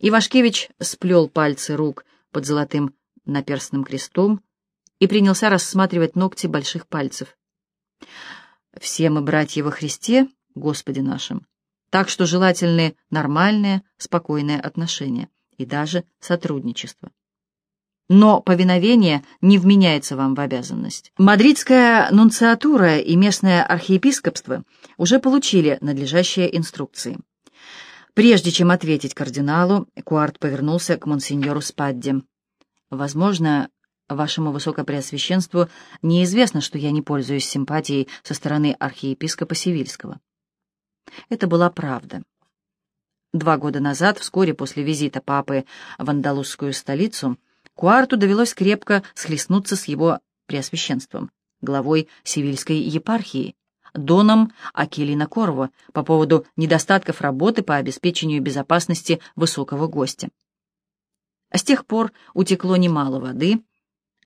Ивашкевич сплел пальцы рук под золотым наперстным крестом и принялся рассматривать ногти больших пальцев. «Все мы братья во Христе, Господи нашим, так что желательны нормальные, спокойные отношения и даже сотрудничество. Но повиновение не вменяется вам в обязанность. Мадридская нунциатура и местное архиепископство уже получили надлежащие инструкции. Прежде чем ответить кардиналу, Куарт повернулся к монсеньору Спадде. «Возможно, вашему высокопреосвященству неизвестно, что я не пользуюсь симпатией со стороны архиепископа Сивильского». Это была правда. Два года назад, вскоре после визита папы в андалузскую столицу, Куарту довелось крепко схлестнуться с его преосвященством, главой Сивильской епархии, Доном Акелина Корво, по поводу недостатков работы по обеспечению безопасности высокого гостя. С тех пор утекло немало воды,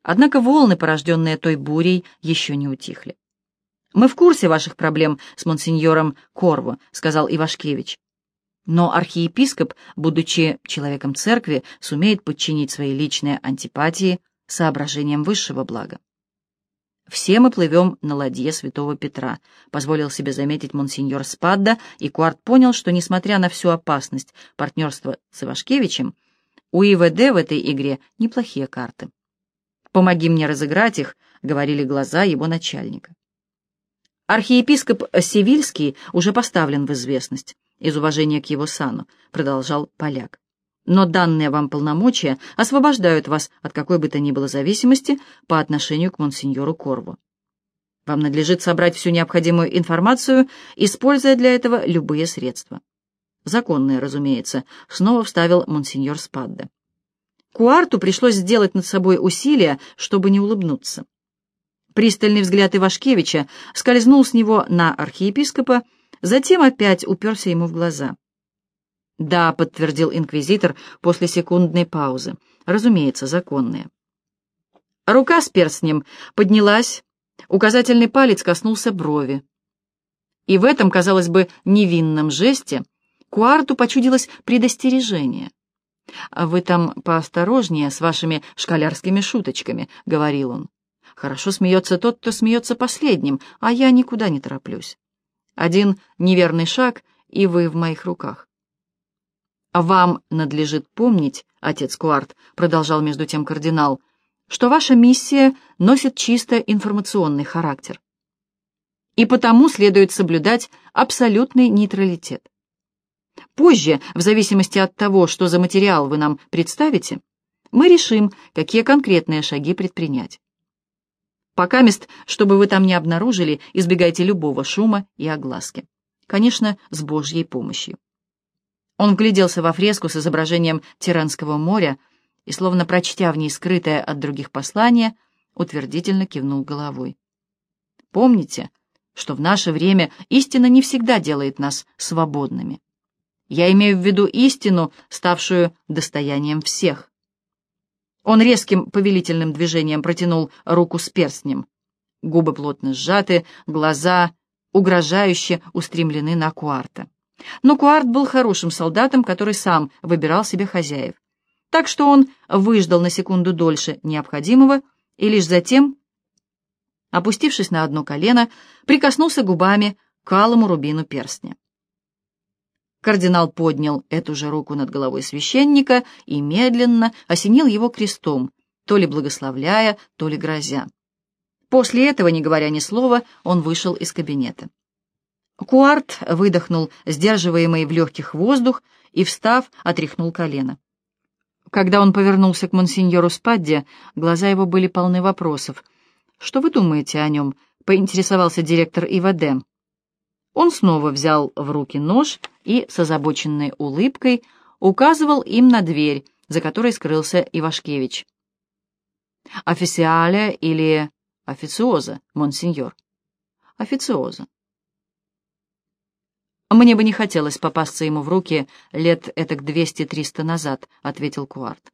однако волны, порожденные той бурей, еще не утихли. «Мы в курсе ваших проблем с монсеньором Корво», — сказал Ивашкевич. Но архиепископ, будучи человеком церкви, сумеет подчинить свои личные антипатии соображениям высшего блага. «Все мы плывем на ладье святого Петра», — позволил себе заметить монсеньор Спадда, и Куарт понял, что, несмотря на всю опасность партнерства с Ивашкевичем, у ИВД в этой игре неплохие карты. «Помоги мне разыграть их», — говорили глаза его начальника. Архиепископ Севильский уже поставлен в известность из уважения к его сану, продолжал поляк. Но данные вам полномочия освобождают вас от какой бы то ни было зависимости по отношению к монсеньору Корву. Вам надлежит собрать всю необходимую информацию, используя для этого любые средства. Законные, разумеется, снова вставил монсеньор Спадде. Куарту пришлось сделать над собой усилия, чтобы не улыбнуться. Пристальный взгляд Ивашкевича скользнул с него на архиепископа, затем опять уперся ему в глаза. «Да», — подтвердил инквизитор после секундной паузы, — «разумеется, законные». Рука с перстнем поднялась, указательный палец коснулся брови. И в этом, казалось бы, невинном жесте Куарту почудилось предостережение. «Вы там поосторожнее с вашими школярскими шуточками», — говорил он. «Хорошо смеется тот, кто смеется последним, а я никуда не тороплюсь. Один неверный шаг, и вы в моих руках. А вам надлежит помнить, отец Куарт, продолжал между тем кардинал, что ваша миссия носит чисто информационный характер. И потому следует соблюдать абсолютный нейтралитет. Позже, в зависимости от того, что за материал вы нам представите, мы решим, какие конкретные шаги предпринять. Пока мест, чтобы вы там не обнаружили, избегайте любого шума и огласки. Конечно, с Божьей помощью. Он вгляделся во фреску с изображением Тиранского моря и, словно прочтя в ней скрытое от других послание, утвердительно кивнул головой. Помните, что в наше время истина не всегда делает нас свободными. Я имею в виду истину, ставшую достоянием всех. Он резким повелительным движением протянул руку с перстнем. Губы плотно сжаты, глаза угрожающе устремлены на Куарта. Но Куарт был хорошим солдатом, который сам выбирал себе хозяев. Так что он выждал на секунду дольше необходимого и лишь затем, опустившись на одно колено, прикоснулся губами к алому рубину перстня. Кардинал поднял эту же руку над головой священника и медленно осенил его крестом, то ли благословляя, то ли грозя. После этого, не говоря ни слова, он вышел из кабинета. Куарт выдохнул сдерживаемый в легких воздух и, встав, отряхнул колено. Когда он повернулся к монсеньору Спадде, глаза его были полны вопросов. «Что вы думаете о нем?» — поинтересовался директор ИВД. Он снова взял в руки нож и с озабоченной улыбкой указывал им на дверь, за которой скрылся Ивашкевич. «Официаля или официоза, монсеньор?» «Официоза». «Мне бы не хотелось попасться ему в руки лет этак двести-триста назад», — ответил Куарт.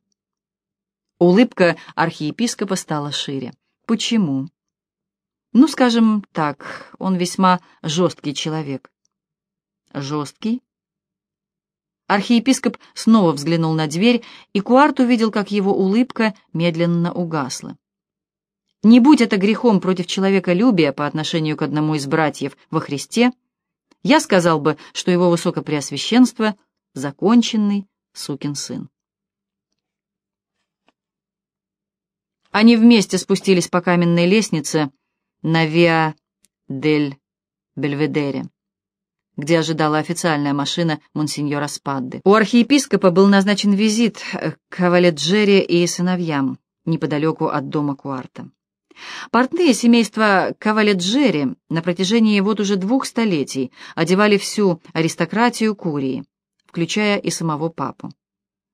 Улыбка архиепископа стала шире. «Почему?» Ну, скажем так, он весьма жесткий человек. Жесткий? Архиепископ снова взглянул на дверь, и Куарт увидел, как его улыбка медленно угасла. Не будь это грехом против человеколюбия по отношению к одному из братьев во Христе, я сказал бы, что его высокопреосвященство — законченный сукин сын. Они вместе спустились по каменной лестнице на Виа дель Бельведере где ожидала официальная машина монсеньора Спадды. У архиепископа был назначен визит к Каваледжере и сыновьям, неподалеку от дома Куарта. Портные семейства Каваледжери на протяжении вот уже двух столетий одевали всю аристократию Курии, включая и самого папу.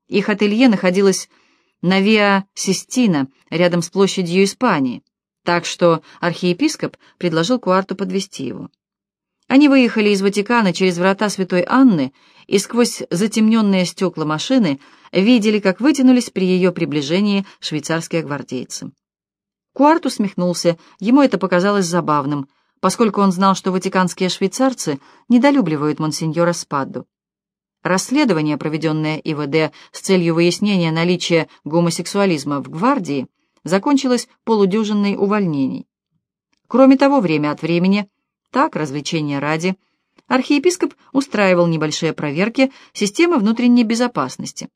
Их ателье находилось на Виа Систина, рядом с площадью Испании, так что архиепископ предложил Куарту подвести его. Они выехали из Ватикана через врата Святой Анны и сквозь затемненные стекла машины видели, как вытянулись при ее приближении швейцарские гвардейцы. Куарт усмехнулся, ему это показалось забавным, поскольку он знал, что ватиканские швейцарцы недолюбливают монсеньора Спадду. Расследование, проведенное ИВД с целью выяснения наличия гомосексуализма в гвардии, закончилось полудюжинной увольнений. Кроме того, время от времени так, развлечения ради, архиепископ устраивал небольшие проверки системы внутренней безопасности.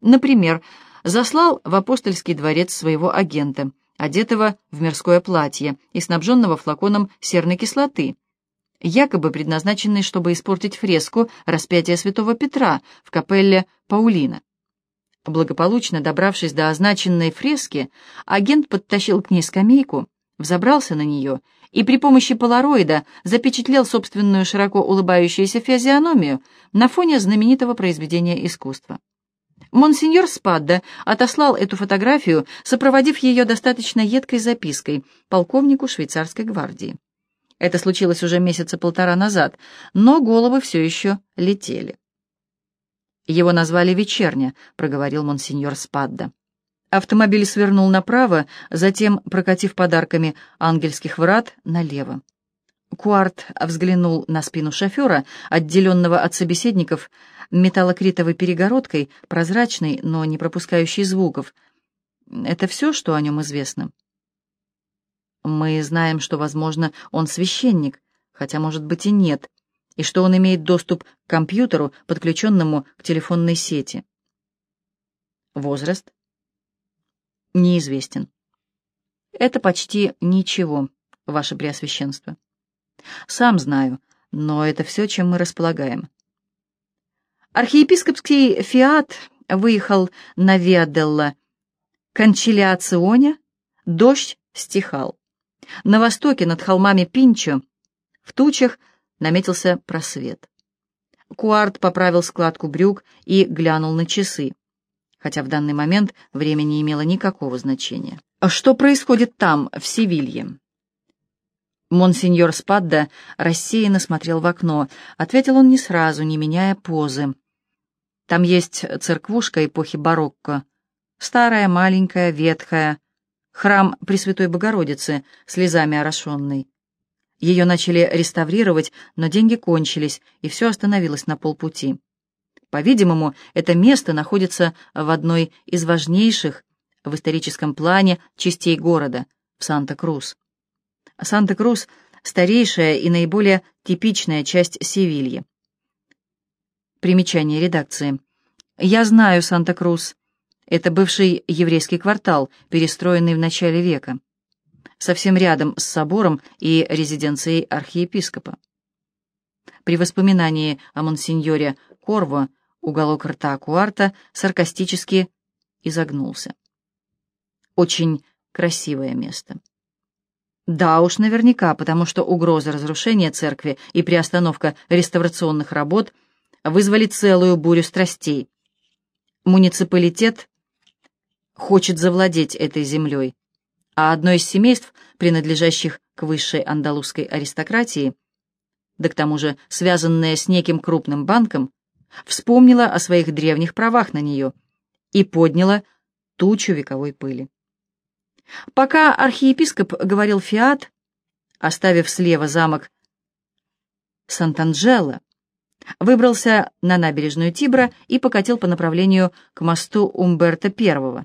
Например, заслал в апостольский дворец своего агента, одетого в мирское платье и снабженного флаконом серной кислоты, якобы предназначенный, чтобы испортить фреску распятия святого Петра в капелле Паулина. Благополучно добравшись до означенной фрески, агент подтащил к ней скамейку, взобрался на нее и при помощи полароида запечатлел собственную широко улыбающуюся физиономию на фоне знаменитого произведения искусства. Монсеньор Спадда отослал эту фотографию, сопроводив ее достаточно едкой запиской полковнику швейцарской гвардии. Это случилось уже месяца полтора назад, но головы все еще летели. «Его назвали Вечерня», — проговорил монсеньор Спадда. Автомобиль свернул направо, затем, прокатив подарками ангельских врат, налево. Куарт взглянул на спину шофера, отделенного от собеседников металлокритовой перегородкой, прозрачной, но не пропускающей звуков. Это все, что о нем известно. Мы знаем, что, возможно, он священник, хотя, может быть, и нет, и что он имеет доступ к компьютеру, подключенному к телефонной сети. Возраст? неизвестен. Это почти ничего, ваше преосвященство. Сам знаю, но это все, чем мы располагаем. Архиепископский фиат выехал на Виаделла Кончилиационе, дождь стихал. На востоке над холмами Пинчо в тучах наметился просвет. Куарт поправил складку брюк и глянул на часы хотя в данный момент время не имело никакого значения. А что происходит там, в Севилье? Монсеньор Спадда рассеянно смотрел в окно. Ответил он не сразу, не меняя позы. Там есть церквушка эпохи барокко. Старая, маленькая, ветхая. Храм Пресвятой Богородицы, слезами орошенный. Ее начали реставрировать, но деньги кончились, и все остановилось на полпути. По-видимому, это место находится в одной из важнейших в историческом плане частей города, в Санта-Крус. Санта-Крус — старейшая и наиболее типичная часть Севильи. Примечание редакции. «Я знаю Санта-Крус. Это бывший еврейский квартал, перестроенный в начале века, совсем рядом с собором и резиденцией архиепископа». При воспоминании о монсеньоре Корво Уголок рта Куарта саркастически изогнулся. Очень красивое место. Да уж, наверняка, потому что угроза разрушения церкви и приостановка реставрационных работ вызвали целую бурю страстей. Муниципалитет хочет завладеть этой землей, а одно из семейств, принадлежащих к высшей андалузской аристократии, да к тому же связанное с неким крупным банком, вспомнила о своих древних правах на нее и подняла тучу вековой пыли. Пока архиепископ говорил фиат, оставив слева замок Сант'Анджело, выбрался на набережную Тибра и покатил по направлению к мосту Умберто I,